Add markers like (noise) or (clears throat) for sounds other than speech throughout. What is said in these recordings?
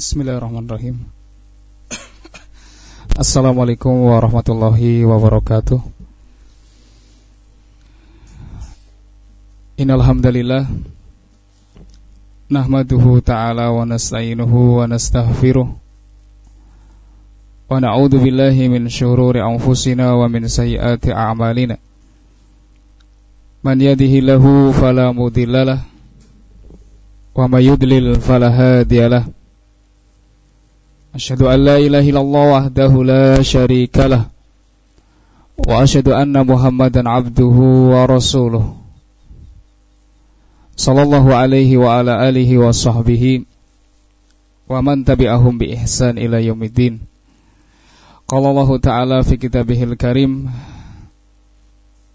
Bismillahirrahmanirrahim. Assalamualaikum warahmatullahi wabarakatuh. Innal hamdalillah nahmaduhu ta'ala wa nasta'inuhu wa nastaghfiruh wa na'udzu billahi min shururi anfusina wa min sayyiati a'malina. Man yahdihillahu fala mudhillalah wa may yudlil fala hadiyalah. أشهد أن لا إله إلا الله وحده لا شريك له وأشهد أن محمدا عبده ورسوله صلى الله عليه وعلى آله وصحبه ومن تبعهم بإحسان إلى يوم الدين قال الله تعالى في كتابه الكريم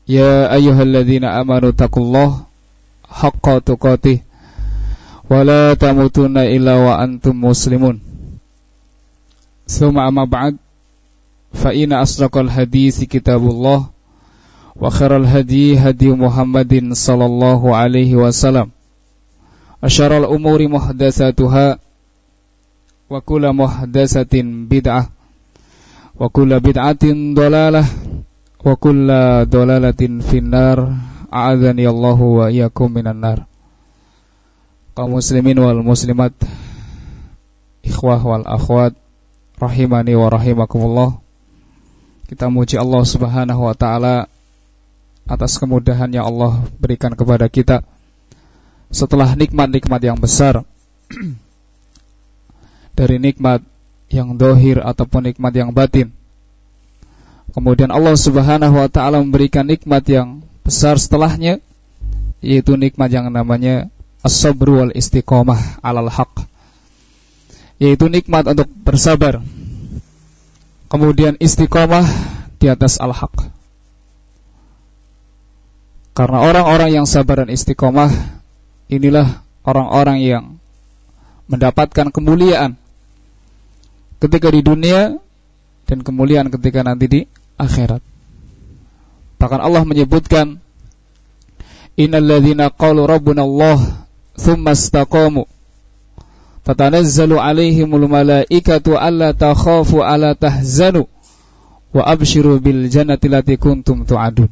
يا أيها الذين آمنوا اتقوا الله حق تقاته ولا تموتن إلا وأنتم مسلمون ثم أما بعد فإن أصدق الحديث كتاب الله وخير الهدي هدي محمد صلى الله عليه وسلم. أشر الأمور محدثاتها وكل محدثة بدعة وكل بدعة ضلالة وكل ضلالة في النار. أعاذني الله وإياكم من النار. kaum muslimin wal muslimat ikhwah wal akhwat rahimani wa rahimakumullah. Kita muji Allah Subhanahu wa taala atas kemudahan yang Allah berikan kepada kita setelah nikmat-nikmat yang besar (clears throat) dari nikmat yang dohir ataupun nikmat yang batin. Kemudian Allah Subhanahu wa taala memberikan nikmat yang besar setelahnya yaitu nikmat yang namanya as-sabr wal istiqomah alal haq yaitu nikmat untuk bersabar. Kemudian istiqomah di atas al-haq. Karena orang-orang yang sabar dan istiqomah inilah orang-orang yang mendapatkan kemuliaan ketika di dunia dan kemuliaan ketika nanti di akhirat. Bahkan Allah menyebutkan innalladzina qalu rabbuna Allah thumma istaqamu tatanazzalu alaihimul malaikatu alla takhafu alla tahzanu wa abshiru bil jannati lati kuntum tu'adun.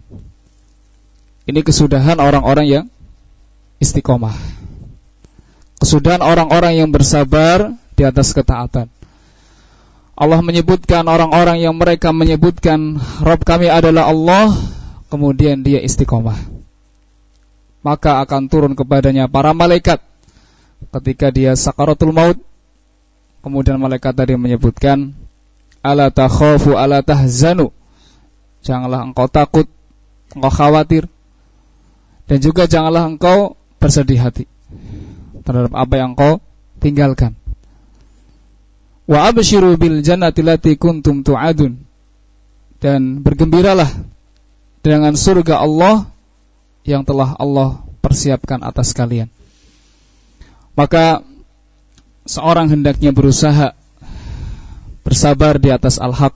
Ini kesudahan orang-orang yang istiqomah. Kesudahan orang-orang yang bersabar di atas ketaatan. Allah menyebutkan orang-orang yang mereka menyebutkan Rabb kami adalah Allah, kemudian dia istiqomah. Maka akan turun kepadanya para malaikat ketika dia sakaratul maut kemudian malaikat tadi menyebutkan ala takhafu ala tahzanu. Janganlah engkau takut engkau khawatir dan juga janganlah engkau bersedih hati terhadap apa yang engkau tinggalkan. Wa abshiru bil jannati lati kuntum tu'adun. Dan bergembiralah dengan surga Allah yang telah Allah persiapkan atas kalian maka seorang hendaknya berusaha bersabar di atas al-haq,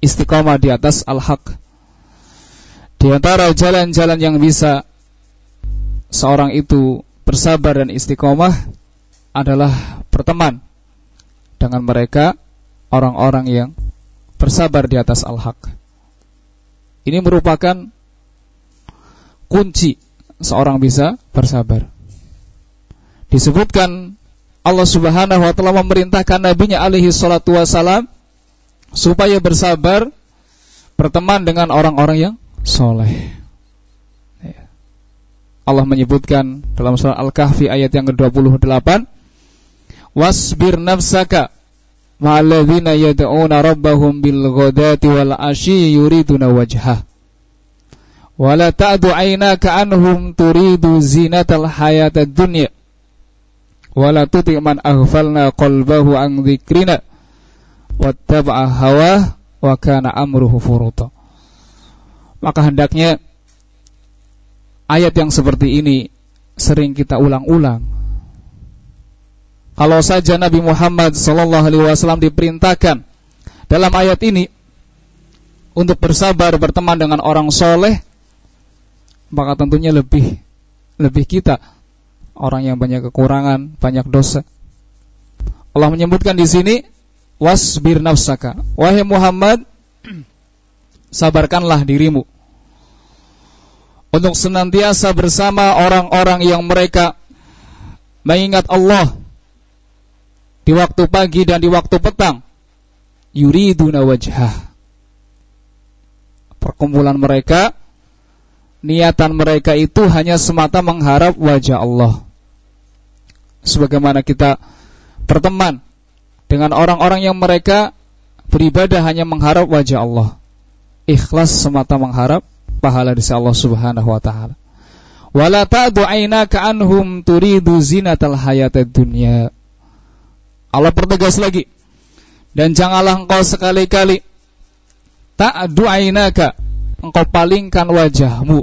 istiqomah di atas al-haq. Di antara jalan-jalan yang bisa seorang itu bersabar dan istiqomah adalah berteman dengan mereka orang-orang yang bersabar di atas al-haq. Ini merupakan kunci seorang bisa bersabar disebutkan Allah Subhanahu wa taala memerintahkan nabinya alaihi salatu wasalam supaya bersabar berteman dengan orang-orang yang soleh. Ya. Allah menyebutkan dalam surah Al-Kahfi ayat yang ke-28 Wasbir nafsaka ma'alladzina yad'una rabbahum bil ghadati wal ashi yuriduna wajhah wala ta'du 'ainaka anhum turidu zinatal hayatad dunya wala tuti man aghfalna qalbahu an dzikrina wattaba'a hawa wa kana amruhu furuta. Maka hendaknya ayat yang seperti ini sering kita ulang-ulang. Kalau saja Nabi Muhammad sallallahu alaihi wasallam diperintahkan dalam ayat ini untuk bersabar berteman dengan orang soleh maka tentunya lebih lebih kita orang yang banyak kekurangan, banyak dosa. Allah menyebutkan di sini wasbir nafsaka. Wahai Muhammad, (clears throat) sabarkanlah dirimu untuk senantiasa bersama orang-orang yang mereka mengingat Allah di waktu pagi dan di waktu petang yuriduna wajhah perkumpulan mereka niatan mereka itu hanya semata mengharap wajah Allah sebagaimana kita berteman dengan orang-orang yang mereka beribadah hanya mengharap wajah Allah ikhlas semata mengharap pahala di Allah Subhanahu wa taala. Wala ta'du aynaka anhum turidu zinatal hayatid dunya. Allah pertegas lagi. Dan janganlah engkau sekali-kali ta'du aynaka engkau palingkan wajahmu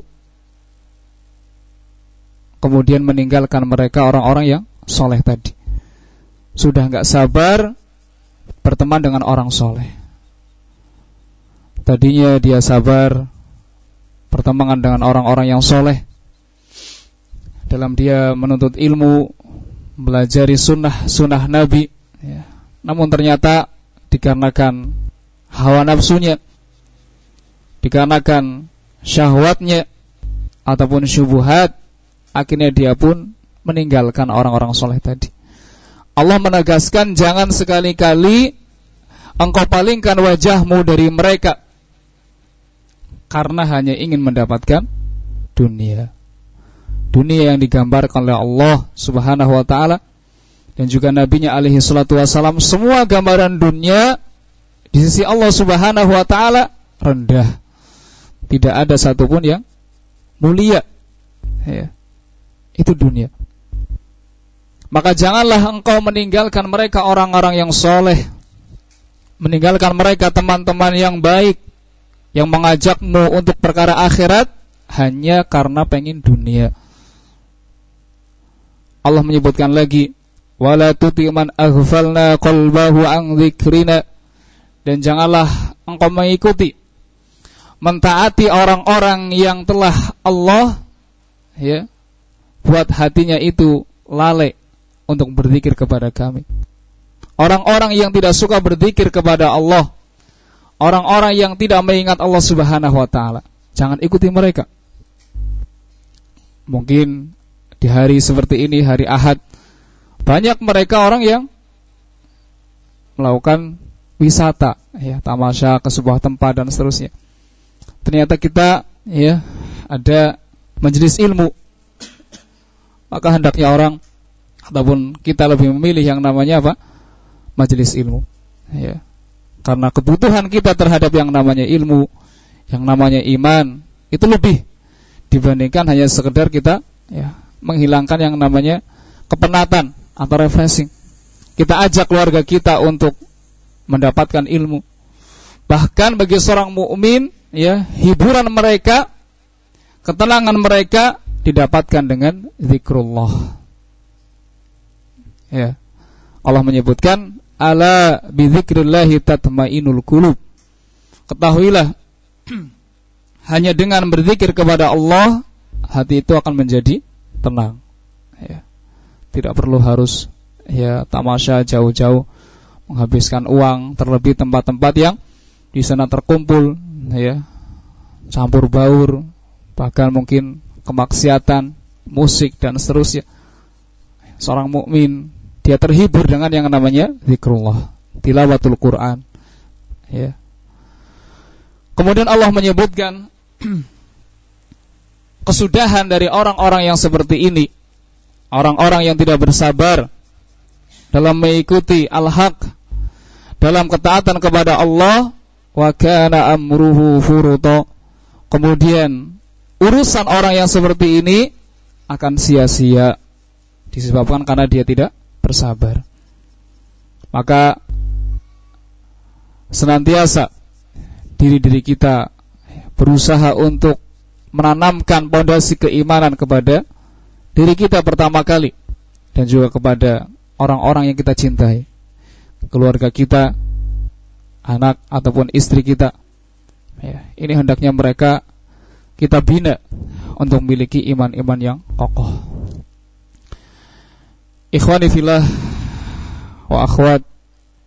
kemudian meninggalkan mereka orang-orang yang soleh tadi. Sudah nggak sabar berteman dengan orang soleh. Tadinya dia sabar pertemuan dengan orang-orang yang soleh dalam dia menuntut ilmu, belajar sunnah sunnah Nabi. Ya. Namun ternyata dikarenakan hawa nafsunya, dikarenakan syahwatnya ataupun syubuhat, akhirnya dia pun meninggalkan orang-orang soleh tadi. Allah menegaskan jangan sekali-kali engkau palingkan wajahmu dari mereka karena hanya ingin mendapatkan dunia. Dunia yang digambarkan oleh Allah Subhanahu wa taala dan juga nabinya alaihi salatu wasalam semua gambaran dunia di sisi Allah Subhanahu wa taala rendah. Tidak ada satupun yang mulia. Ya. Itu dunia. Maka janganlah engkau meninggalkan mereka orang-orang yang soleh Meninggalkan mereka teman-teman yang baik yang mengajakmu untuk perkara akhirat hanya karena pengen dunia. Allah menyebutkan lagi wala tuti man aghfalna qalbahu an dzikrina dan janganlah engkau mengikuti mentaati orang-orang yang telah Allah ya buat hatinya itu lalai untuk berzikir kepada kami. Orang-orang yang tidak suka berzikir kepada Allah orang-orang yang tidak mengingat Allah Subhanahu wa taala. Jangan ikuti mereka. Mungkin di hari seperti ini, hari Ahad, banyak mereka orang yang melakukan wisata, ya, tamasya ke sebuah tempat dan seterusnya. Ternyata kita ya ada majelis ilmu. Maka hendaknya orang ataupun kita lebih memilih yang namanya apa? Majelis ilmu. Ya karena kebutuhan kita terhadap yang namanya ilmu, yang namanya iman itu lebih dibandingkan hanya sekedar kita ya menghilangkan yang namanya kepenatan atau refreshing. Kita ajak keluarga kita untuk mendapatkan ilmu. Bahkan bagi seorang mukmin ya, hiburan mereka, ketenangan mereka didapatkan dengan zikrullah. Ya. Allah menyebutkan ala bidzikrillahi tatmainul qulub. Ketahuilah (clears throat) hanya dengan berzikir kepada Allah hati itu akan menjadi tenang. Ya. Tidak perlu harus ya tamasya jauh-jauh menghabiskan uang terlebih tempat-tempat yang di sana terkumpul ya campur baur bahkan mungkin kemaksiatan musik dan seterusnya seorang mukmin dia terhibur dengan yang namanya zikrullah, tilawatul Quran. Ya. Kemudian Allah menyebutkan (clears throat) kesudahan dari orang-orang yang seperti ini, orang-orang yang tidak bersabar dalam mengikuti al-haq, dalam ketaatan kepada Allah, wa kana amruhu furuto. Kemudian urusan orang yang seperti ini akan sia-sia disebabkan karena dia tidak bersabar. Maka senantiasa diri-diri kita berusaha untuk menanamkan pondasi keimanan kepada diri kita pertama kali dan juga kepada orang-orang yang kita cintai, keluarga kita, anak ataupun istri kita. Ya, ini hendaknya mereka kita bina untuk memiliki iman-iman yang kokoh. Ikhwani fillah wa akhwat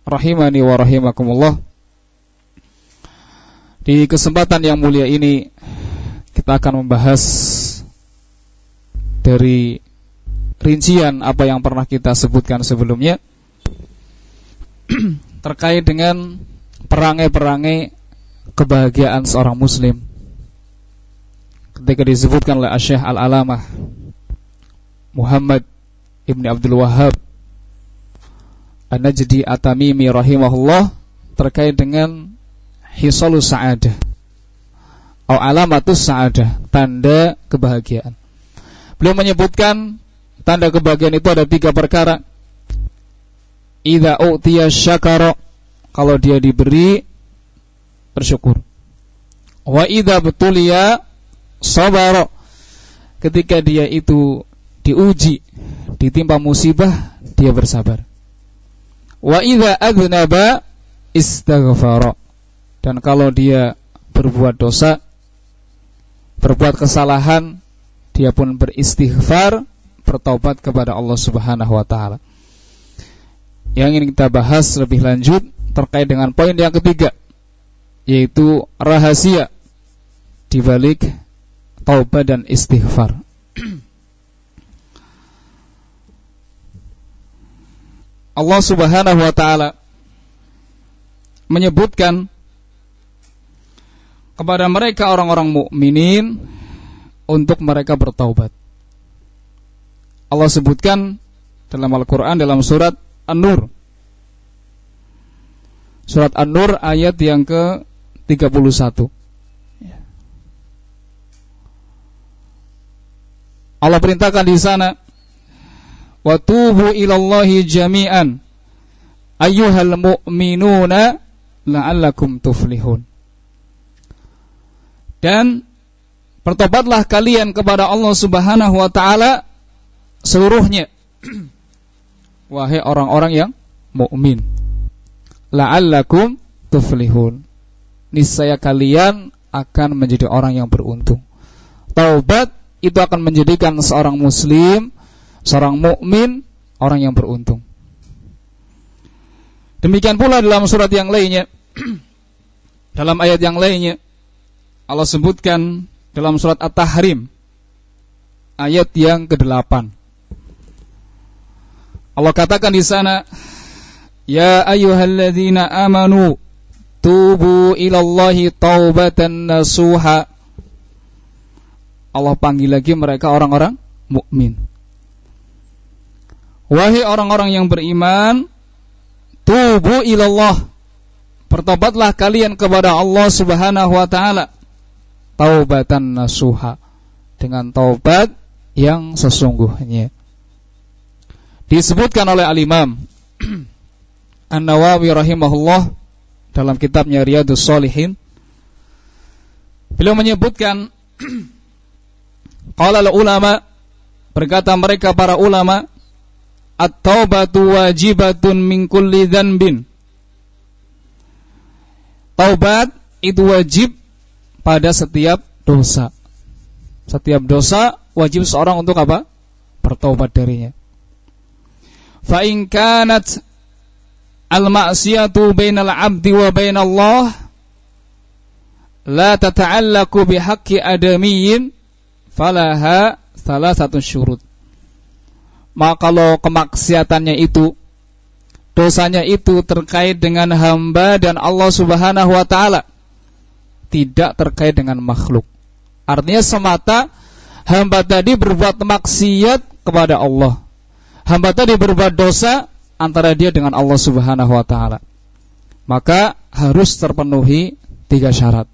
rahimani wa rahimakumullah. Di kesempatan yang mulia ini kita akan membahas dari rincian apa yang pernah kita sebutkan sebelumnya (clears throat) terkait dengan perangai-perangai kebahagiaan seorang muslim ketika disebutkan oleh Syekh Al-Alamah Muhammad Ibni Abdul Wahab An-Najdi At-Tamimi rahimahullah terkait dengan hisalus sa'adah atau alamatus sa'adah, tanda kebahagiaan. Beliau menyebutkan tanda kebahagiaan itu ada tiga perkara. Idza u'tiya syakara kalau dia diberi bersyukur. Wa idza betulia sabara ketika dia itu diuji, ditimpa musibah, dia bersabar. Wa idza adnaba istaghfara. Dan kalau dia berbuat dosa, berbuat kesalahan, dia pun beristighfar, bertaubat kepada Allah Subhanahu wa taala. Yang ingin kita bahas lebih lanjut terkait dengan poin yang ketiga, yaitu rahasia di balik taubat dan istighfar. Allah Subhanahu wa taala menyebutkan kepada mereka orang-orang mukminin untuk mereka bertaubat. Allah sebutkan dalam Al-Qur'an dalam surat An-Nur. Surat An-Nur ayat yang ke-31. Allah perintahkan di sana wa tubu ilallahi jami'an. Ayyuhal mu'minuna la'allakum tuflihun. Dan bertobatlah kalian kepada Allah Subhanahu wa taala seluruhnya. (clears throat) Wahai orang-orang yang mukmin la'allakum tuflihun. Niscaya kalian akan menjadi orang yang beruntung. Taubat itu akan menjadikan seorang muslim seorang mukmin orang yang beruntung. Demikian pula dalam surat yang lainnya (clears throat) dalam ayat yang lainnya Allah sebutkan dalam surat At-Tahrim ayat yang ke-8. Allah katakan di sana Ya ayyuhalladzina amanu tubu ilallahi taubatan nasuha Allah panggil lagi mereka orang-orang mukmin. Wahai orang-orang yang beriman, tubu ilallah. Bertobatlah kalian kepada Allah Subhanahu wa taala. Taubatan nasuha. Dengan taubat yang sesungguhnya. Disebutkan oleh Al-Imam (clears throat) An-Nawawi rahimahullah dalam kitabnya Riyadus Solihin beliau menyebutkan (clears throat) qala ulama berkata mereka para ulama At-taubatu wajibatun min kulli dhanbin. Taubat itu wajib pada setiap dosa. Setiap dosa wajib seorang untuk apa? Bertaubat darinya. Fa in kanat al-ma'siyatu bainal 'abdi wa bainallah la tata'allaqu bihaqqi adamiyyin falaha salah satu syurut. Maka kalau kemaksiatannya itu dosanya itu terkait dengan hamba dan Allah Subhanahu wa taala tidak terkait dengan makhluk. Artinya semata hamba tadi berbuat maksiat kepada Allah. Hamba tadi berbuat dosa antara dia dengan Allah Subhanahu wa taala. Maka harus terpenuhi tiga syarat.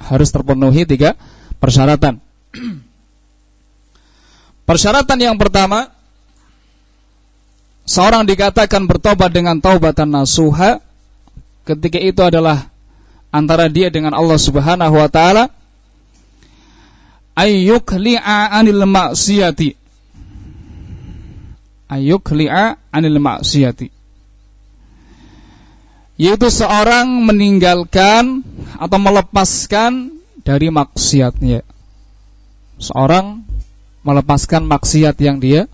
Harus terpenuhi tiga persyaratan. Persyaratan yang pertama Seorang dikatakan bertobat dengan taubatan nasuha Ketika itu adalah Antara dia dengan Allah subhanahu wa ta'ala. Ayyukli'a anil maksiyati Ayyukli'a anil maksiyati Yaitu seorang meninggalkan Atau melepaskan Dari maksiatnya Seorang melepaskan maksiat yang dia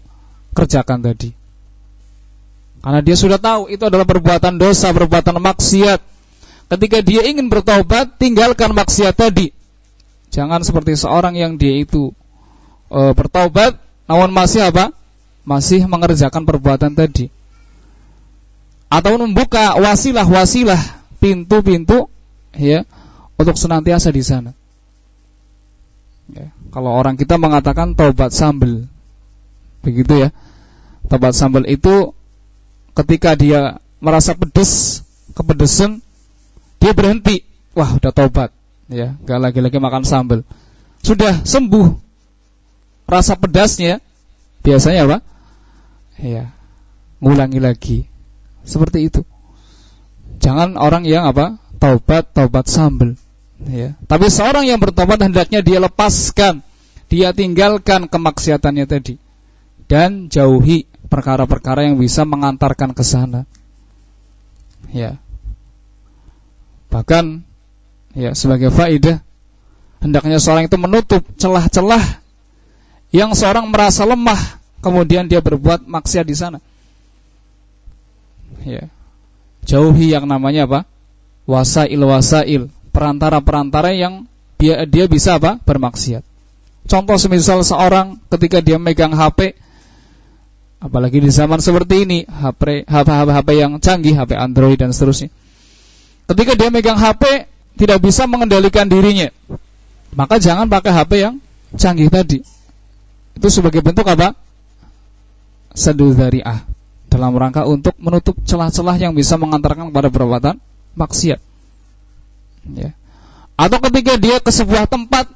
kerjakan tadi. Karena dia sudah tahu itu adalah perbuatan dosa, perbuatan maksiat. Ketika dia ingin bertobat, tinggalkan maksiat tadi. Jangan seperti seorang yang dia itu e, bertobat, namun masih apa? Masih mengerjakan perbuatan tadi. Atau membuka wasilah-wasilah, pintu-pintu, ya, untuk senantiasa di sana. Ya, kalau orang kita mengatakan tobat sambel, begitu ya. Tobat sambel itu ketika dia merasa pedes, kepedesan, dia berhenti. Wah udah tobat ya gak lagi-lagi makan sambal. Sudah sembuh. Rasa pedasnya biasanya apa? Ya ngulangi lagi. Seperti itu. Jangan orang yang apa? Taubat taubat sambal ya tapi seorang yang bertobat hendaknya dia lepaskan dia tinggalkan kemaksiatannya tadi dan jauhi perkara-perkara yang bisa mengantarkan ke sana ya Bahkan ya sebagai faidah hendaknya seorang itu menutup celah-celah yang seorang merasa lemah kemudian dia berbuat maksiat di sana. Ya. Jauhi yang namanya apa? Wasail wasail, perantara-perantara yang dia bisa apa? bermaksiat. Contoh semisal seorang ketika dia megang HP apalagi di zaman seperti ini, HP HP HP yang canggih, HP Android dan seterusnya Ketika dia megang HP tidak bisa mengendalikan dirinya, maka jangan pakai HP yang canggih tadi. Itu sebagai bentuk apa? Sadu ah dalam rangka untuk menutup celah-celah yang bisa mengantarkan kepada perbuatan maksiat. Ya. Atau ketika dia ke sebuah tempat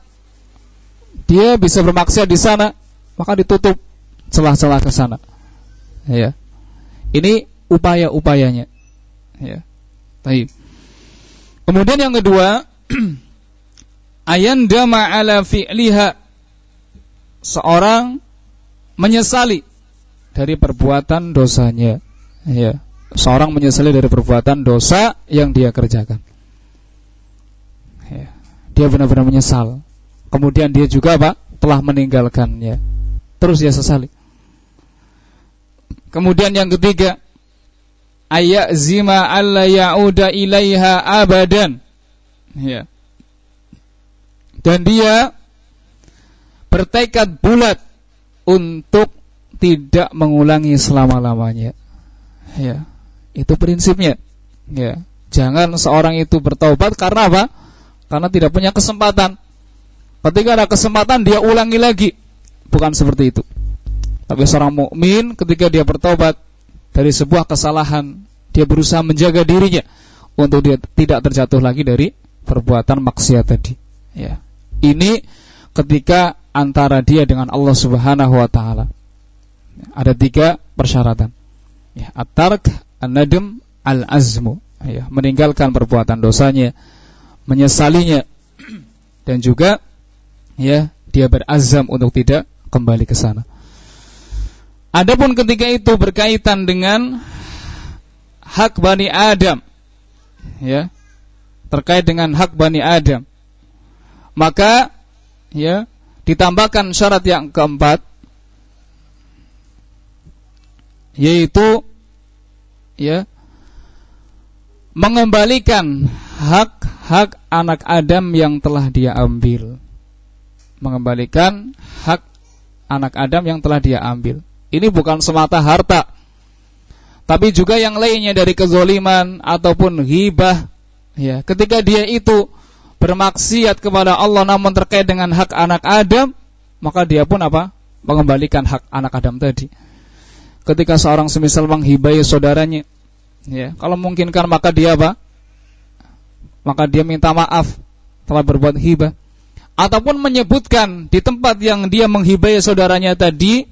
dia bisa bermaksiat di sana, maka ditutup celah-celah ke sana. Ya. Ini upaya-upayanya. Ya. Baik. Kemudian yang kedua, (clears throat) ayandama ala fi'liha seorang menyesali dari perbuatan dosanya. Ya, seorang menyesali dari perbuatan dosa yang dia kerjakan. Dia benar-benar menyesal. Kemudian dia juga apa? Telah meninggalkannya. Terus dia sesali. Kemudian yang ketiga, ayazima alla ya'uda ilaiha abadan. Ya. Dan dia bertekad bulat untuk tidak mengulangi selama-lamanya. Ya. Itu prinsipnya. Ya. Jangan seorang itu bertaubat karena apa? Karena tidak punya kesempatan. Ketika ada kesempatan dia ulangi lagi. Bukan seperti itu. Tapi seorang mukmin ketika dia bertobat dari sebuah kesalahan, dia berusaha menjaga dirinya untuk dia tidak terjatuh lagi dari perbuatan maksiat tadi. Ya. Ini ketika antara dia dengan Allah Subhanahu wa taala. Ada tiga persyaratan. Ya, at-tark, an-nadm, al-azmu. Ya, meninggalkan perbuatan dosanya, menyesalinya dan juga ya dia berazam untuk tidak kembali ke sana. Adapun ketika itu berkaitan dengan hak Bani Adam ya terkait dengan hak Bani Adam maka ya ditambahkan syarat yang keempat yaitu ya mengembalikan hak-hak anak Adam yang telah dia ambil mengembalikan hak anak Adam yang telah dia ambil ini bukan semata harta, tapi juga yang lainnya dari kezoliman ataupun hibah. Ya, ketika dia itu bermaksiat kepada Allah namun terkait dengan hak anak Adam, maka dia pun apa? Mengembalikan hak anak Adam tadi. Ketika seorang semisal menghibai saudaranya, ya, kalau memungkinkan maka dia apa? Maka dia minta maaf telah berbuat hibah ataupun menyebutkan di tempat yang dia menghibai saudaranya tadi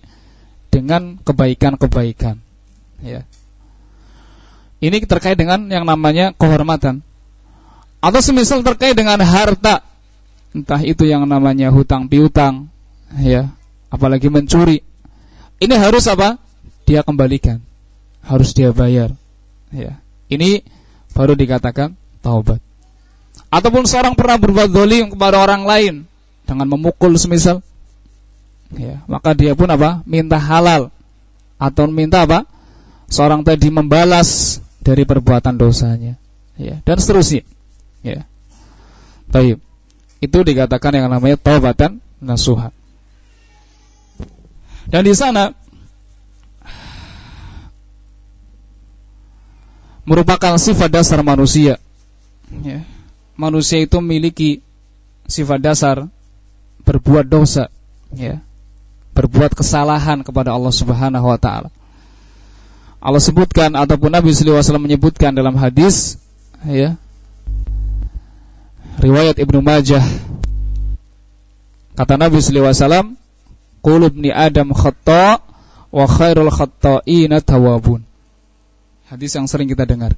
dengan kebaikan-kebaikan. Ya. Ini terkait dengan yang namanya kehormatan. Atau semisal terkait dengan harta, entah itu yang namanya hutang piutang, ya, apalagi mencuri. Ini harus apa? Dia kembalikan, harus dia bayar. Ya. Ini baru dikatakan taubat. Ataupun seorang pernah berbuat dolim kepada orang lain dengan memukul semisal, ya, maka dia pun apa? minta halal atau minta apa? seorang tadi membalas dari perbuatan dosanya ya dan seterusnya ya Baik. Itu dikatakan yang namanya taubatan nasuha. Dan di sana merupakan sifat dasar manusia. Ya. Manusia itu memiliki sifat dasar berbuat dosa, ya. berbuat kesalahan kepada Allah Subhanahu Wa Taala. Allah sebutkan ataupun Nabi SAW menyebutkan dalam hadis, ya, riwayat Ibnu Majah kata Nabi sallallahu alaihi wasallam qulub ni adam khata wa khairul khata'ina tawabun hadis yang sering kita dengar.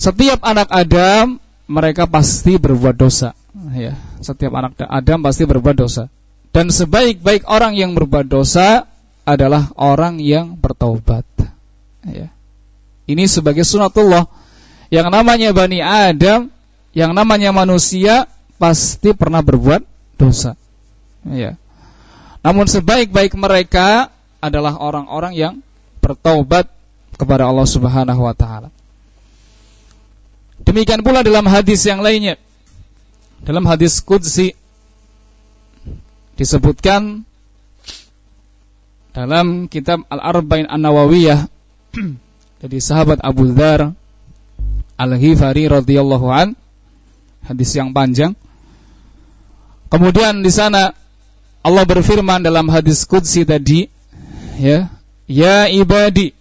Setiap anak Adam mereka pasti berbuat dosa. Ya setiap anak Adam pasti berbuat dosa. Dan sebaik-baik orang yang berbuat dosa adalah orang yang bertaubat. Ya. Ini sebagai sunatullah. Yang namanya Bani Adam yang namanya manusia pasti pernah berbuat dosa. Ya. Namun sebaik-baik mereka adalah orang-orang yang bertaubat kepada Allah Subhanahu wa taala. Demikian pula dalam hadis yang lainnya. Dalam hadis qudsi disebutkan dalam kitab Al-Arba'in An-Nawawiyah (clears throat) dari sahabat Abu Dzar Al-Ghifari radhiyallahu an hadis yang panjang. Kemudian di sana Allah berfirman dalam hadis qudsi tadi, ya, ya ibadi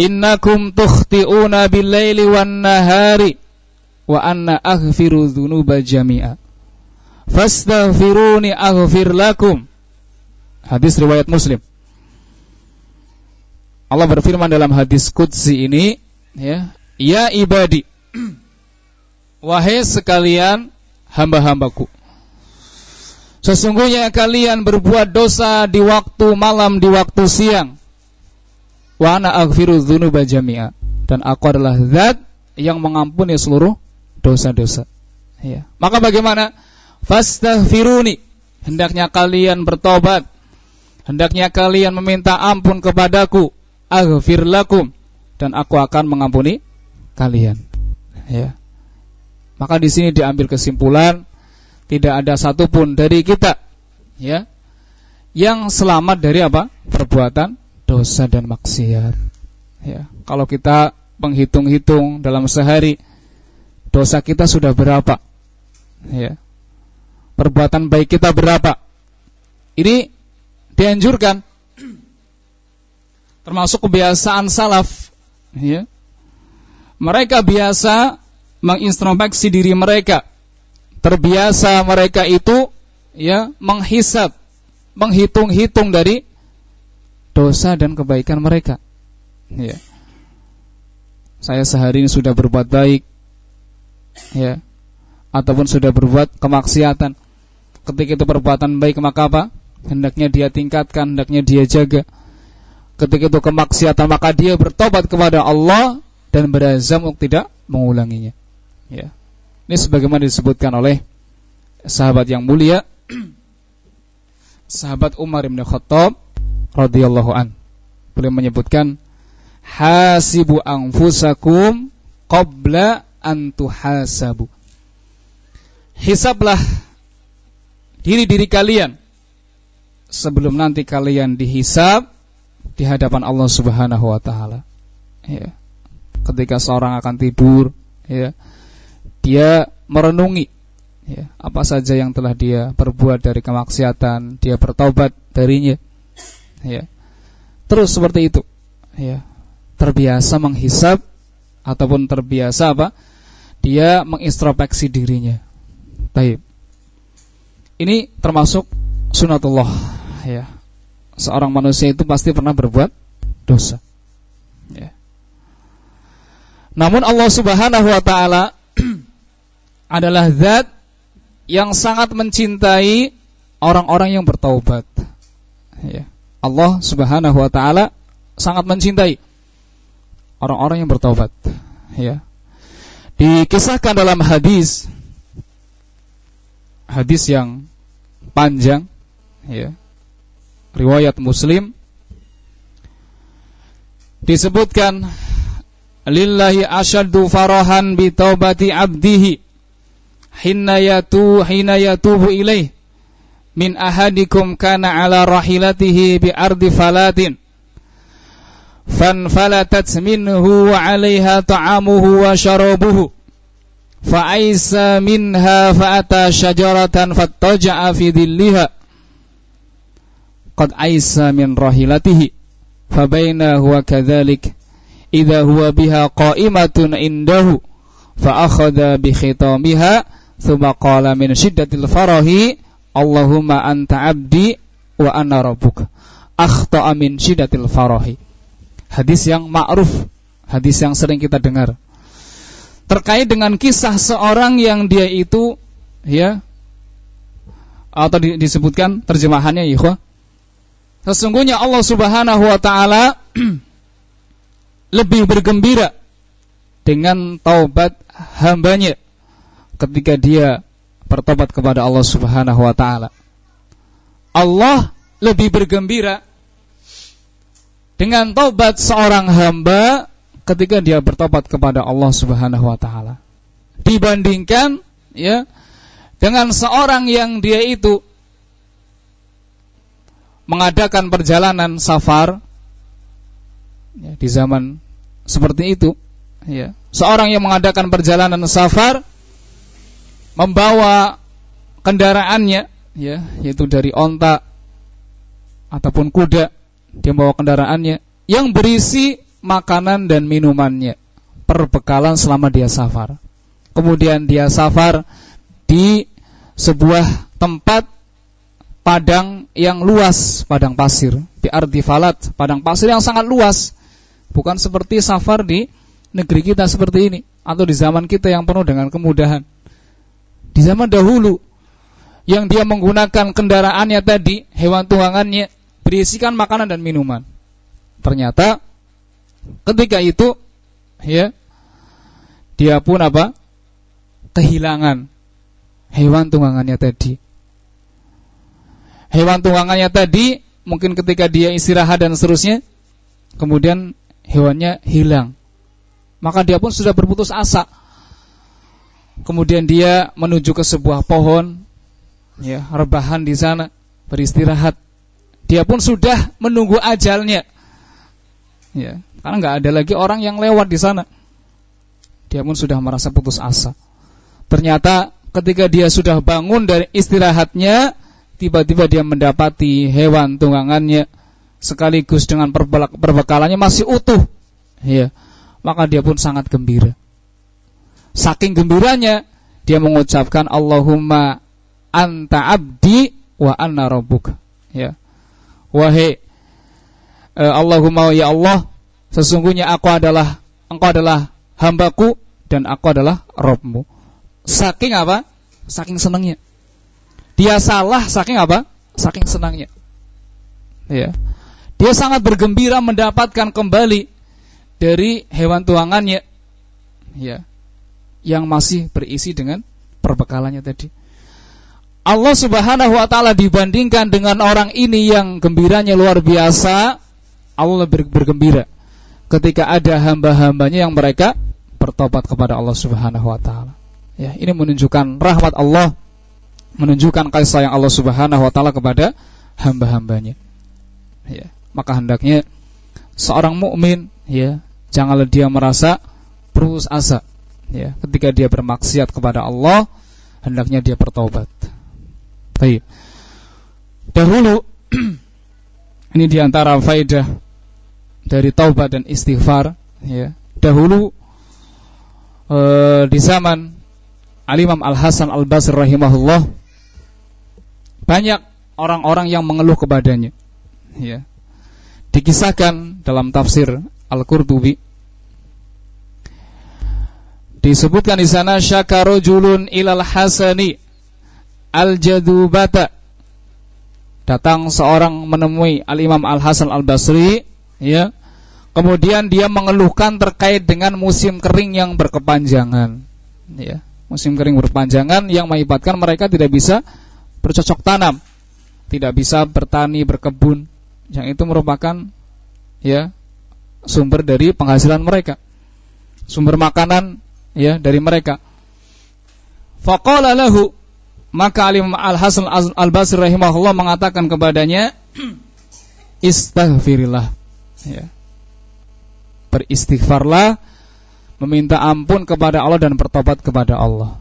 innakum tukhti'una bil-laili wan-nahari wa anna aghfiru dzunuba jami'a. Fastaghfiruni aghfir lakum. Hadis riwayat Muslim. Allah berfirman dalam hadis qudsi ini, ya, ya ibadi (clears throat) Wahai sekalian hamba-hambaku Sesungguhnya kalian berbuat dosa di waktu malam, di waktu siang. Wa ana aghfiru dzunuba jami'a. Dan aku adalah zat yang mengampuni seluruh dosa-dosa. Ya. Maka bagaimana? Fastaghfiruni. Hendaknya kalian bertobat. Hendaknya kalian meminta ampun kepadaku. Aghfir lakum. Dan aku akan mengampuni kalian. Ya. Maka di sini diambil kesimpulan tidak ada satupun dari kita ya yang selamat dari apa? perbuatan dosa dan maksiat. Ya, kalau kita menghitung-hitung dalam sehari dosa kita sudah berapa? Ya. Perbuatan baik kita berapa? Ini dianjurkan termasuk kebiasaan salaf ya. Mereka biasa mengintrospeksi diri mereka. Terbiasa mereka itu ya menghisap, menghitung-hitung dari dosa dan kebaikan mereka. Ya. Saya sehari ini sudah berbuat baik, ya, ataupun sudah berbuat kemaksiatan. Ketika itu perbuatan baik maka apa? Hendaknya dia tingkatkan, hendaknya dia jaga. Ketika itu kemaksiatan maka dia bertobat kepada Allah dan berazam untuk tidak mengulanginya. Ya. Ini sebagaimana disebutkan oleh sahabat yang mulia (clears throat) sahabat Umar bin Khattab radhiyallahu an. Beliau menyebutkan hasibu anfusakum qabla an tuhasabu. Hisablah diri-diri kalian sebelum nanti kalian dihisab di hadapan Allah Subhanahu wa taala. Ya. Ketika seorang akan tidur, ya dia merenungi ya, apa saja yang telah dia perbuat dari kemaksiatan, dia bertobat darinya. Ya. Terus seperti itu. Ya. Terbiasa menghisap ataupun terbiasa apa? Dia mengintrospeksi dirinya. Baik. Ini termasuk sunatullah ya. Seorang manusia itu pasti pernah berbuat dosa. Ya. Namun Allah Subhanahu wa taala (clears throat) adalah zat yang sangat mencintai orang-orang yang bertaubat. Ya. Allah Subhanahu wa taala sangat mencintai orang-orang yang bertaubat. Ya. Dikisahkan dalam hadis hadis yang panjang ya. Riwayat Muslim disebutkan lillahi asyaddu farahan bi taubati abdihi hina yatu hina yatubu min ahadikum kana ala rahilatihi bi ardi falatin. Fanfalatat minhu wa 'alaiha ta'amuhu wa sharabuhu fa'aisa minha fa'ata syajaratan fattaja'a fi dhilliha. Qad aisa min rahilatihi. Fabaina huwa kadzalik idza huwa biha qa'imatun indahu. Fa akhadha bi khitamiha. Thumma qala min shiddatil farahi Allahumma anta abdi wa ana rabbuka. Akhta'a min shiddatil farahi. Hadis yang ma'ruf. Hadis yang sering kita dengar. Terkait dengan kisah seorang yang dia itu ya atau disebutkan terjemahannya ikhwah. Sesungguhnya Allah Subhanahu wa taala (clears throat) lebih bergembira dengan taubat hambanya ketika dia bertobat kepada Allah Subhanahu wa taala. Allah lebih bergembira dengan taubat seorang hamba ketika dia bertobat kepada Allah Subhanahu wa taala dibandingkan ya dengan seorang yang dia itu mengadakan perjalanan safar ya, di zaman seperti itu ya seorang yang mengadakan perjalanan safar membawa kendaraannya ya yaitu dari onta ataupun kuda dia membawa kendaraannya yang berisi makanan dan minumannya perbekalan selama dia safar kemudian dia safar di sebuah tempat padang yang luas, padang pasir, di artifalat, padang pasir yang sangat luas. Bukan seperti safar di negeri kita seperti ini atau di zaman kita yang penuh dengan kemudahan. Di zaman dahulu yang dia menggunakan kendaraannya tadi, hewan tunggangannya berisikan makanan dan minuman. Ternyata ketika itu ya dia pun apa? kehilangan hewan tunggangannya tadi hewan tunggangannya tadi mungkin ketika dia istirahat dan seterusnya kemudian hewannya hilang maka dia pun sudah berputus asa kemudian dia menuju ke sebuah pohon ya rebahan di sana beristirahat. Dia pun sudah menunggu ajalnya. Ya karena nggak ada lagi orang yang lewat di sana. Dia pun sudah merasa putus asa. Ternyata ketika dia sudah bangun dari istirahatnya tiba-tiba dia mendapati hewan tunggangannya sekaligus dengan perbekalannya masih utuh. Ya maka dia pun sangat gembira saking gembiranya dia mengucapkan Allahumma anta abdi wa anna rabbuk ya wahai uh, Allahumma ya Allah sesungguhnya aku adalah engkau adalah hambaku dan aku adalah Robmu saking apa saking senangnya dia salah saking apa? Saking senangnya. Ya. Dia sangat bergembira mendapatkan kembali dari hewan tuangannya. Ya. Yang masih berisi dengan perbekalannya tadi. Allah Subhanahu wa taala dibandingkan dengan orang ini yang gembiranya luar biasa, Allah bergembira ketika ada hamba-hambanya yang mereka bertobat kepada Allah Subhanahu wa taala. Ya, ini menunjukkan rahmat Allah menunjukkan kasih sayang Allah Subhanahu wa taala kepada hamba-hambanya. Ya, maka hendaknya seorang mukmin ya, janganlah dia merasa putus asa ya, ketika dia bermaksiat kepada Allah, hendaknya dia bertobat. Baik. Dahulu (clears throat) ini di antara faidah dari taubat dan istighfar ya. Dahulu eh, di zaman Al-Imam Al-Hasan Al-Basri rahimahullah banyak orang-orang yang mengeluh kepadanya. Ya. Dikisahkan dalam tafsir Al-Qurtubi disebutkan di sana syakarujulun ilal hasani al-jadubata datang seorang menemui Al-Imam Al-Hasan Al-Basri ya kemudian dia mengeluhkan terkait dengan musim kering yang berkepanjangan ya musim kering berpanjangan yang mengibatkan mereka tidak bisa bercocok tanam, tidak bisa bertani, berkebun. Yang itu merupakan ya sumber dari penghasilan mereka. Sumber makanan ya dari mereka. Faqala lahu maka Alim Al Hasan Al Basri rahimahullah mengatakan kepadanya (clears throat) istighfirillah ya. Beristighfarlah meminta ampun kepada Allah dan bertobat kepada Allah.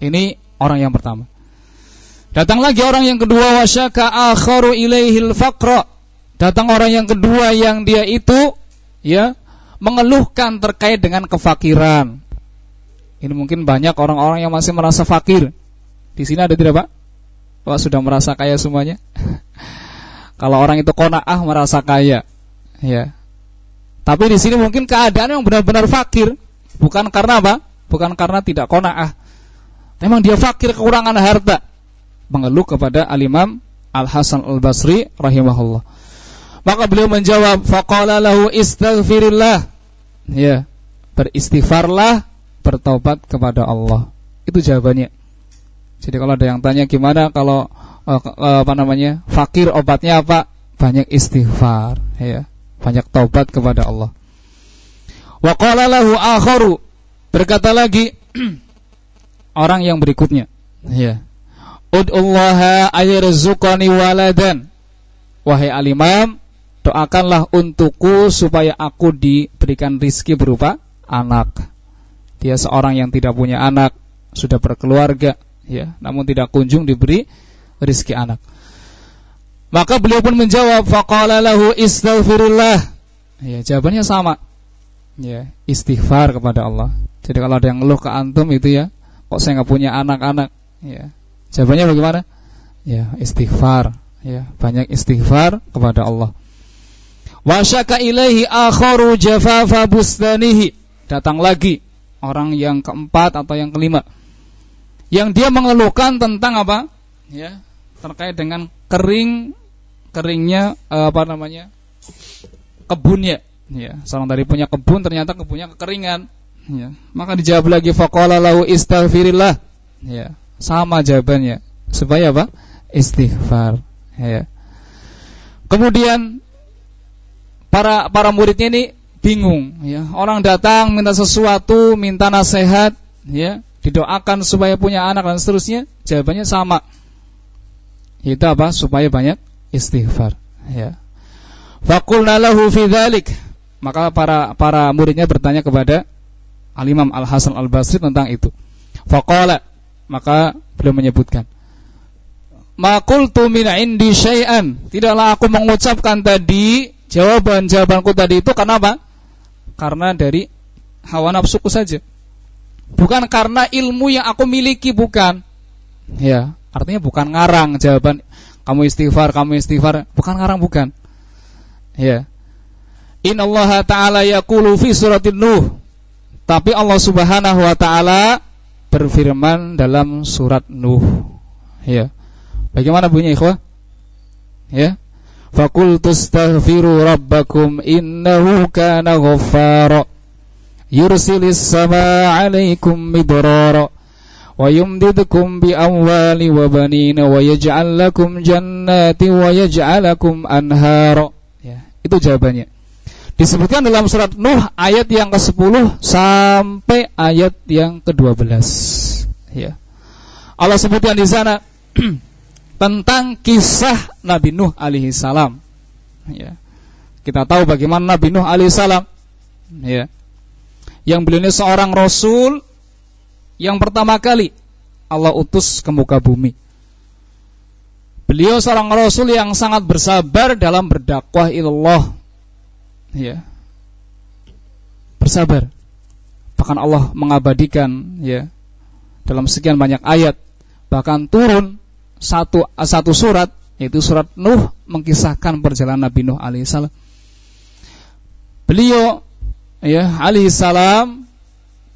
Ini orang yang pertama. Datang lagi orang yang kedua wasyaka akharu ilaihil faqra. Datang orang yang kedua yang dia itu ya mengeluhkan terkait dengan kefakiran. Ini mungkin banyak orang-orang yang masih merasa fakir. Di sini ada tidak, Pak? Pak sudah merasa kaya semuanya? (laughs) Kalau orang itu kona'ah merasa kaya. Ya. Tapi di sini mungkin keadaan yang benar-benar fakir, bukan karena apa? Bukan karena tidak kona'ah. Memang dia fakir kekurangan harta mengeluh kepada al-Imam Al-Hasan Al-Basri rahimahullah. Maka beliau menjawab, faqala lahu istaghfirillah. Ya, beristighfarlah, bertaubat kepada Allah. Itu jawabannya. Jadi kalau ada yang tanya gimana kalau uh, apa namanya? fakir obatnya apa? Banyak istighfar, ya. Banyak taubat kepada Allah. Wa akharu. Berkata lagi (clears throat) orang yang berikutnya, ya. Ud'ullaha ayarzuqani waladan. Wahai alimam, doakanlah untukku supaya aku diberikan rizki berupa anak. Dia seorang yang tidak punya anak, sudah berkeluarga, ya, namun tidak kunjung diberi rizki anak. Maka beliau pun menjawab, faqala lahu. Ya, jawabannya sama. Ya, istighfar kepada Allah. Jadi kalau ada yang ngeluh ke antum itu ya, kok saya nggak punya anak-anak, ya, Jawabannya bagaimana? Ya, istighfar, ya, banyak istighfar kepada Allah. Wa syaka ilaihi akharu jafafa bustanihi. Datang lagi orang yang keempat atau yang kelima. Yang dia mengeluhkan tentang apa? Ya, terkait dengan kering keringnya eh, apa namanya? kebunnya. Ya, seorang dari punya kebun ternyata kebunnya kekeringan. Ya, maka dijawab lagi faqala lahu istaghfirillah. Ya, sama jawabannya. Supaya apa? Istighfar. Ya. Kemudian para para muridnya ini bingung ya. Orang datang minta sesuatu, minta nasihat, ya, didoakan supaya punya anak dan seterusnya, jawabannya sama. Itu apa? Supaya banyak istighfar, ya. Faqulna lahu. Maka para para muridnya bertanya kepada Al-Imam Al-Hasan Al-Basri tentang itu. Faqala maka beliau menyebutkan Makultu min indi syai'an Tidaklah aku mengucapkan tadi Jawaban-jawabanku tadi itu karena apa? Karena dari hawa nafsuku saja Bukan karena ilmu yang aku miliki Bukan Ya, artinya bukan ngarang jawaban Kamu istighfar, kamu istighfar Bukan ngarang, bukan Ya Inna Allah Ta'ala yakulu fi suratin Nuh Tapi Allah Subhanahu Wa Ta'ala berfirman dalam surat Nuh. Ya. Bagaimana bunyinya ikhwah? Ya. Ghaffara. Yursilis samaa 'alaikum midrara wa yumdidkum bi amwali wa banina wa yaj'al lakum jannati wa yaj'al lakum anhara. Ya, itu jawabannya. Disebutkan dalam surat Nuh ayat yang ke-10 sampai ayat yang ke-12. Ya. Allah sebutkan di sana (clears throat) tentang kisah Nabi Nuh alaihi salam. Ya. Kita tahu bagaimana Nabi Nuh alaihi salam. Ya. Yang beliau ini seorang rasul yang pertama kali Allah utus ke muka bumi. Beliau seorang rasul yang sangat bersabar dalam berdakwah ilallah ya bersabar bahkan Allah mengabadikan ya dalam sekian banyak ayat bahkan turun satu satu surat yaitu surat Nuh mengkisahkan perjalanan Nabi Nuh alaihissalam beliau ya alaihissalam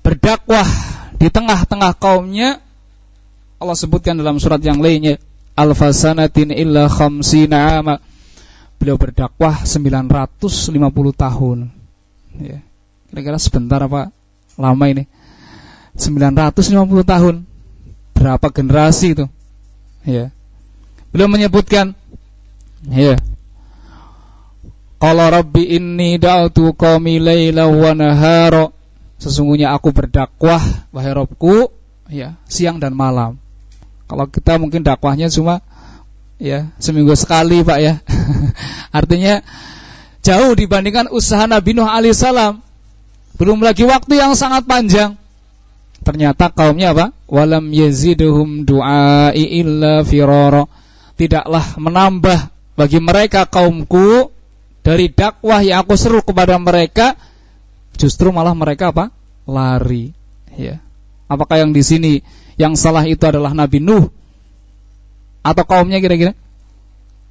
berdakwah di tengah-tengah kaumnya Allah sebutkan dalam surat yang lainnya al-fasanatin illa khamsina ama beliau berdakwah 950 tahun. Ya. Kira-kira sebentar apa lama ini? 950 tahun. Berapa generasi itu? Ya. Beliau menyebutkan ya. Qala rabbi inni da'utu qaumi laila wa nahara. Sesungguhnya aku berdakwah wahai Rabbku ya, siang dan malam. Kalau kita mungkin dakwahnya cuma ya seminggu sekali Pak ya. (laughs) Artinya jauh dibandingkan usaha Nabi Nuh alaihissalam. Belum lagi waktu yang sangat panjang. Ternyata kaumnya apa? Walam yaziduhum du'ai illa firara. Tidaklah menambah bagi mereka kaumku dari dakwah yang aku seru kepada mereka justru malah mereka apa? lari. Ya. Apakah yang di sini yang salah itu adalah Nabi Nuh atau kaumnya kira-kira?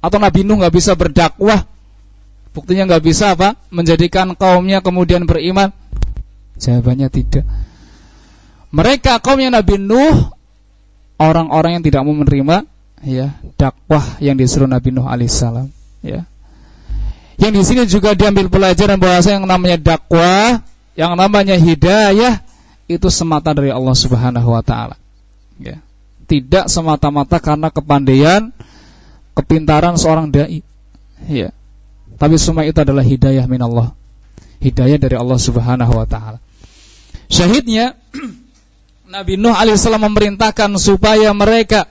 Atau Nabi Nuh nggak bisa berdakwah? Buktinya nggak bisa apa? Menjadikan kaumnya kemudian beriman? Jawabannya tidak. Mereka kaumnya Nabi Nuh orang-orang yang tidak mau menerima ya dakwah yang disuruh Nabi Nuh alaihissalam. Ya. Yang di sini juga diambil pelajaran bahwa yang namanya dakwah, yang namanya hidayah itu semata dari Allah Subhanahu wa taala. Ya. Tidak semata-mata karena kepandaian, kepintaran seorang dai. Ya. Tapi semua itu adalah hidayah min Allah. Hidayah dari Allah Subhanahu wa taala. Syahidnya (clears throat) Nabi Nuh alaihissalam memerintahkan supaya mereka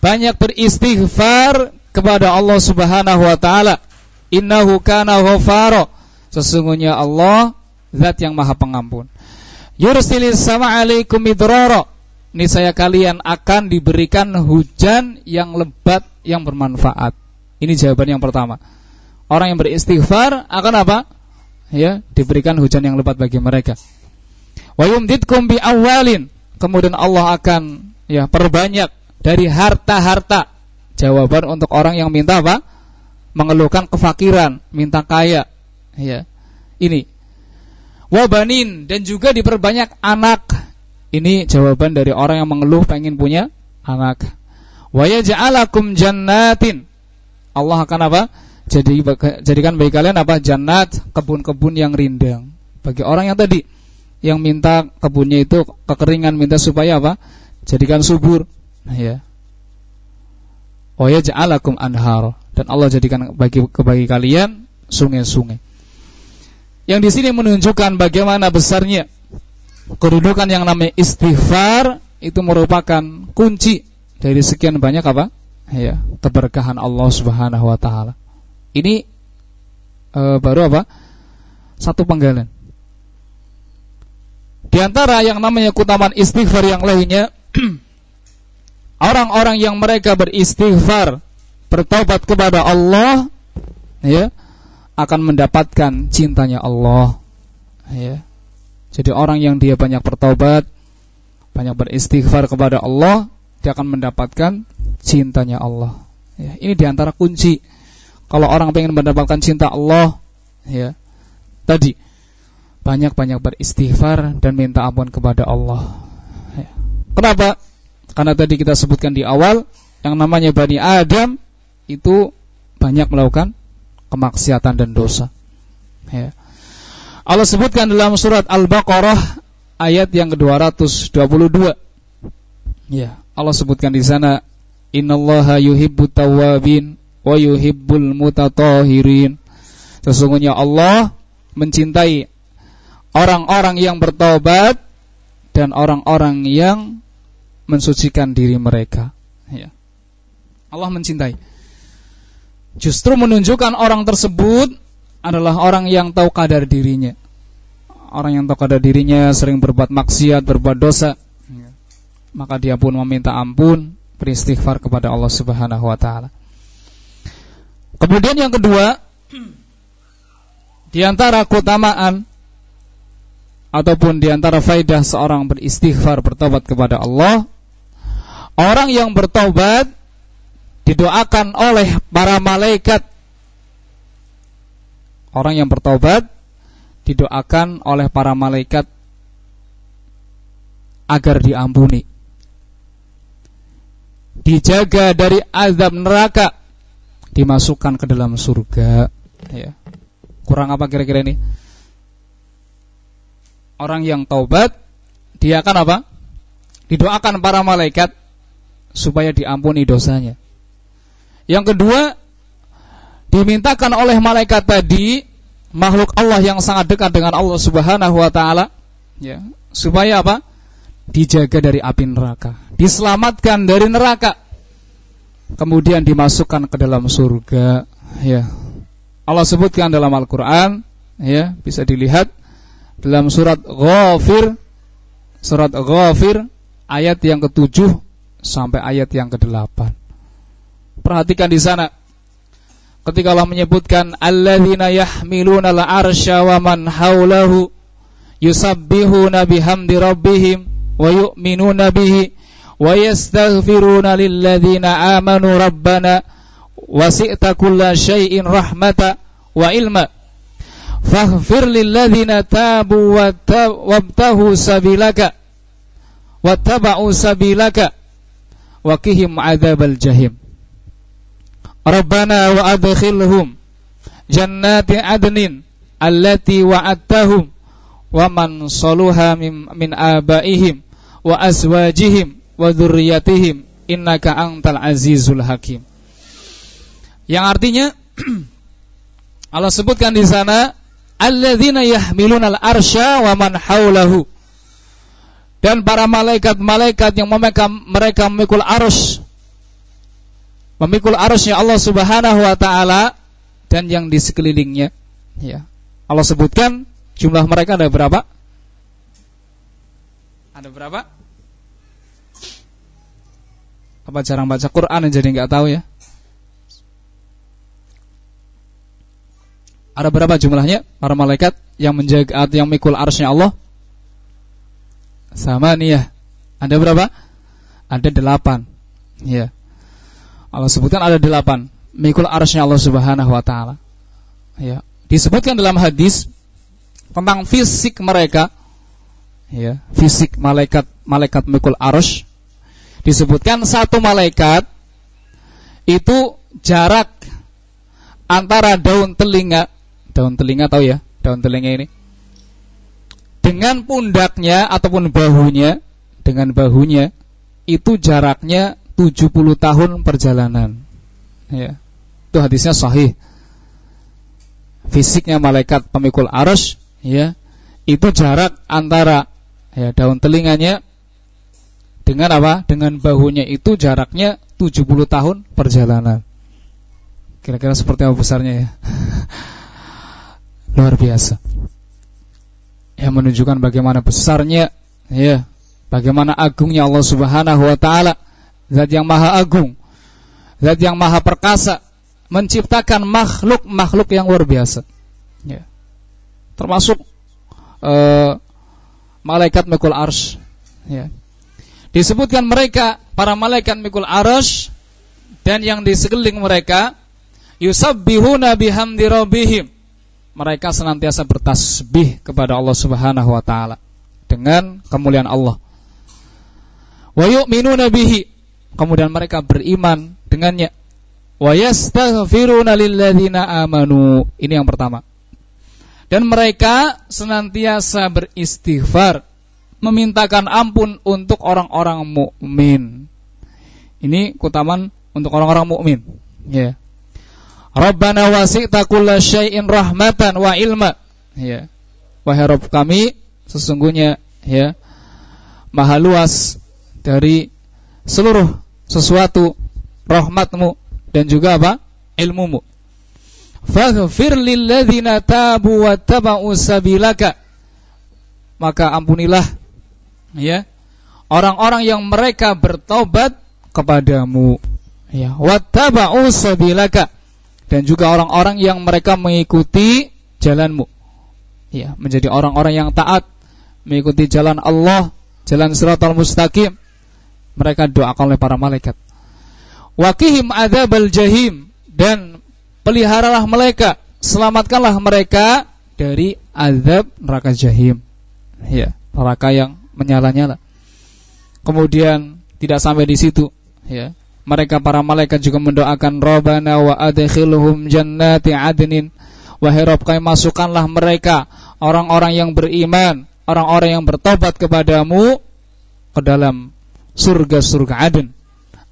banyak beristighfar kepada Allah Subhanahu wa taala Innahu kana. Sesungguhnya Allah zat yang maha pengampun. Yursilis sama alaikum midrara. saya kalian akan diberikan hujan yang lebat yang bermanfaat. Ini jawaban yang pertama. Orang yang beristighfar akan apa? Ya, diberikan hujan yang lebat bagi mereka. Wa bi awalin. Kemudian Allah akan ya perbanyak dari harta-harta. Jawaban untuk orang yang minta apa? mengeluhkan kefakiran, minta kaya. Ya. Ini. Wabanin dan juga diperbanyak anak. Ini jawaban dari orang yang mengeluh pengen punya anak. Wa jannatin. Allah akan apa? Jadi jadikan bagi kalian apa? Jannat, kebun-kebun yang rindang. Bagi orang yang tadi yang minta kebunnya itu kekeringan, minta supaya apa? Jadikan subur. Ya. Wa yaj'alakum anhar dan Allah jadikan bagi bagi kalian sungai-sungai. Yang di sini menunjukkan bagaimana besarnya kedudukan yang namanya istighfar itu merupakan kunci dari sekian banyak apa? Ya, keberkahan Allah Subhanahu wa taala. Ini e, baru apa? Satu penggalan. Di antara yang namanya kutaman istighfar yang lainnya (clears throat) orang-orang yang mereka beristighfar bertobat kepada Allah ya akan mendapatkan cintanya Allah ya. Jadi orang yang dia banyak bertobat banyak beristighfar kepada Allah dia akan mendapatkan cintanya Allah ya. Ini di antara kunci. Kalau orang ingin mendapatkan cinta Allah ya tadi banyak-banyak beristighfar dan minta ampun kepada Allah ya. kenapa karena tadi kita sebutkan di awal yang namanya Bani Adam itu banyak melakukan kemaksiatan dan dosa. Ya. Allah sebutkan dalam surat Al-Baqarah ayat yang ke-222. Ya, Allah sebutkan di sana innallaha yuhibbut tawwabin wa yuhibbul mutatahhirin. Sesungguhnya Allah mencintai orang-orang yang bertobat dan orang-orang yang mensucikan diri mereka. Ya. Allah mencintai justru menunjukkan orang tersebut adalah orang yang tahu kadar dirinya. Orang yang tahu kadar dirinya sering berbuat maksiat, berbuat dosa, maka dia pun meminta ampun, beristighfar kepada Allah Subhanahu wa taala. Kemudian yang kedua, (clears throat) di antara keutamaan ataupun di antara faidah seorang beristighfar bertobat kepada Allah, orang yang bertobat didoakan oleh para malaikat. Orang yang bertobat didoakan oleh para malaikat agar diampuni. Dijaga dari azab neraka, dimasukkan ke dalam surga. Ya. Kurang apa kira-kira ini? Orang yang taubat, dia akan apa? Didoakan para malaikat supaya diampuni dosanya. Yang kedua, dimintakan oleh malaikat tadi makhluk Allah yang sangat dekat dengan Allah Subhanahu wa taala ya supaya apa dijaga dari api neraka diselamatkan dari neraka kemudian dimasukkan ke dalam surga ya Allah sebutkan dalam Al-Qur'an ya bisa dilihat dalam surat Ghafir surat Ghafir ayat yang ketujuh sampai ayat yang kedelapan. Perhatikan di sana. Ketika Allah menyebutkan alladzina yahmiluna al-arsya wa man haulahu yusabbihuna bihamdi rabbihim wa yu'minuna bihi wa yastaghfiruna lilladzina amanu rabbana wasi'ta kulla syai'in rahmata wa ilma faghfir lilladzina tabu wa wabtahu sabilaka. Wattaba'u sabilaka. Wa qihim adzabal jahim. Rabbana wa adkhilhum jannati adnin allati wa'adtahum wa man saluha min, min abaihim wa azwajihim wa dzurriyyatihim innaka antal azizul hakim. Yang artinya (clears throat) Allah sebutkan di sana alladzina yahmiluna al-arsya wa man haulahu. Dan para malaikat-malaikat yang mereka mereka memikul arus memikul arusnya Allah Subhanahu wa taala dan yang di sekelilingnya. Ya. Allah sebutkan jumlah mereka ada berapa? Ada berapa? Apa jarang baca Quran jadi nggak tahu ya? Ada berapa jumlahnya para malaikat yang menjaga atau yang mikul arsnya Allah? Sama nih ya. Ada berapa? Ada delapan. Ya. Allah sebutkan ada delapan mikul arsnya Allah Subhanahu wa taala. Ya, disebutkan dalam hadis tentang fisik mereka ya, fisik malaikat malaikat mikul arsy disebutkan satu malaikat itu jarak antara daun telinga daun telinga tahu ya daun telinga ini dengan pundaknya ataupun bahunya dengan bahunya itu jaraknya 70 tahun perjalanan. Ya. Itu hadisnya sahih. Fisiknya malaikat pemikul arus ya, itu jarak antara ya daun telinganya dengan apa? Dengan bahunya itu jaraknya 70 tahun perjalanan. Kira-kira seperti apa besarnya ya? (laughs) Luar biasa. Yang menunjukkan bagaimana besarnya ya, bagaimana agungnya Allah Subhanahu wa taala Zat yang maha agung Zat yang maha perkasa Menciptakan makhluk-makhluk yang luar biasa ya. Termasuk uh, Malaikat Mikul Arsh ya. Disebutkan mereka Para malaikat Mikul Arsh Dan yang di sekeliling mereka Yusabbihuna bihamdi rabbihim mereka senantiasa bertasbih kepada Allah Subhanahu wa taala dengan kemuliaan Allah. Wa yu'minuna bihi. Kemudian mereka beriman dengannya. Wa yastaghfiruna lilladzina amanu. Ini yang pertama. Dan mereka senantiasa beristighfar memintakan ampun untuk orang-orang mukmin. Ini kutaman untuk orang-orang mukmin. Ya Rabbana wasi'ta kulla syai'in rahmatan wa ilma ya wahai Rabb kami sesungguhnya ya maha luas dari seluruh sesuatu rahmatmu dan juga apa? ilmumu. Faghfir lilladzina tabu wa taba'u sabilaka. Maka ampunilah ya orang-orang yang mereka bertobat kepadamu ya wattaba'u sabilaka dan juga orang-orang yang mereka mengikuti jalanmu ya menjadi orang-orang yang taat mengikuti jalan Allah jalan siratal mustaqim mereka doakan oleh para malaikat. Wakihim adzabal jahim dan peliharalah mereka, selamatkanlah mereka dari azab neraka jahim. Ya, neraka yang menyala-nyala. Kemudian tidak sampai di situ, ya. Mereka para malaikat juga mendoakan Rabbana wa adkhilhum jannati adnin. Wahai Rabb kami masukkanlah mereka orang-orang yang beriman, orang-orang yang bertobat kepadamu ke dalam surga-surga Aden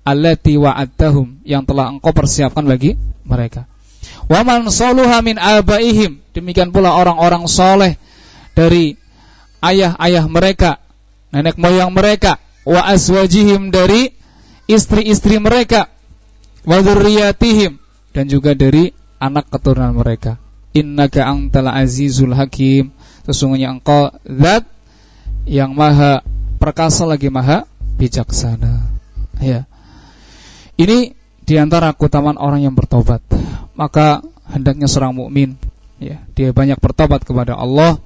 allati wa'adtahum yang telah engkau persiapkan bagi mereka. Wa man saluha min abaihim. Demikian pula orang-orang soleh dari ayah-ayah mereka, nenek moyang mereka, wa aswajihim dari istri-istri mereka, wa dzurriyyatihim dan juga dari anak keturunan mereka. Innaka antal azizul hakim. Sesungguhnya engkau zat yang maha perkasa lagi maha bijaksana. Ya. Ini di antara keutamaan orang yang bertobat. Maka hendaknya seorang mukmin ya, dia banyak bertobat kepada Allah,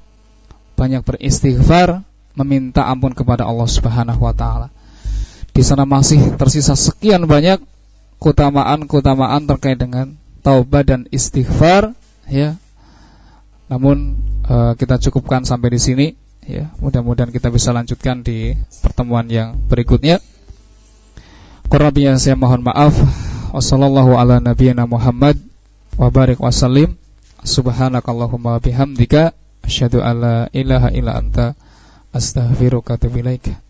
banyak beristighfar, meminta ampun kepada Allah Subhanahu wa taala. Di sana masih tersisa sekian banyak keutamaan-keutamaan terkait dengan taubat dan istighfar ya. Namun uh, kita cukupkan sampai di sini ya. Mudah-mudahan kita bisa lanjutkan di pertemuan yang berikutnya. Kurang saya mohon maaf. Wassallallahu ala nabiyyina Muhammad wa barik wasallim. Subhanakallahumma bihamdika asyhadu alla ilaha illa anta astaghfiruka wa atubu.